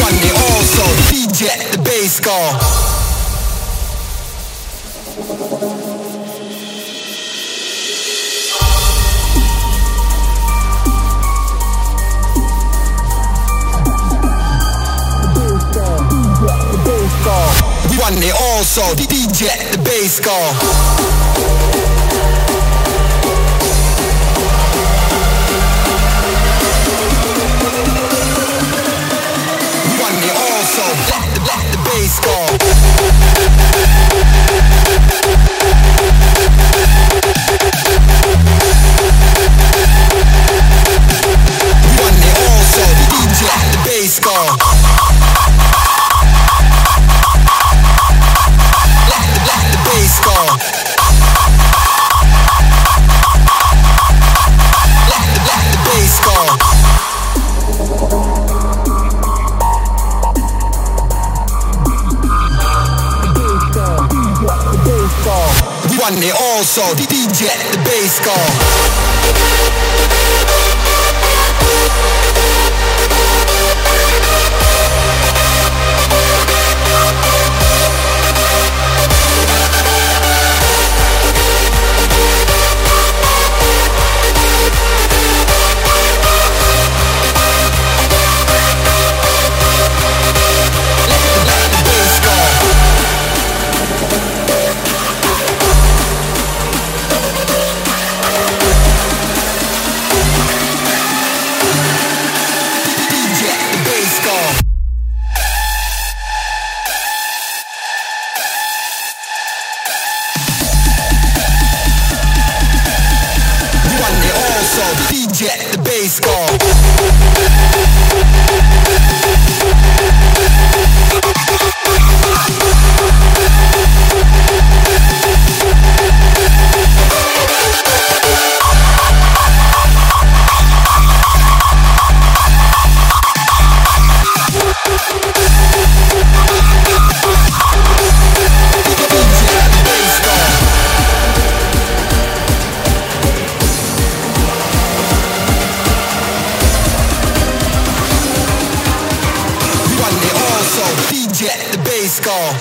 won it all, so DJ the bass score. We won it all, so DJ the bass score. We won it all, so let the, let the bass score. We want it all, so DJ the bass score. DJ the bass score. DJ, the bass call.